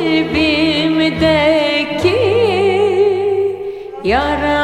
kalbimdeki yara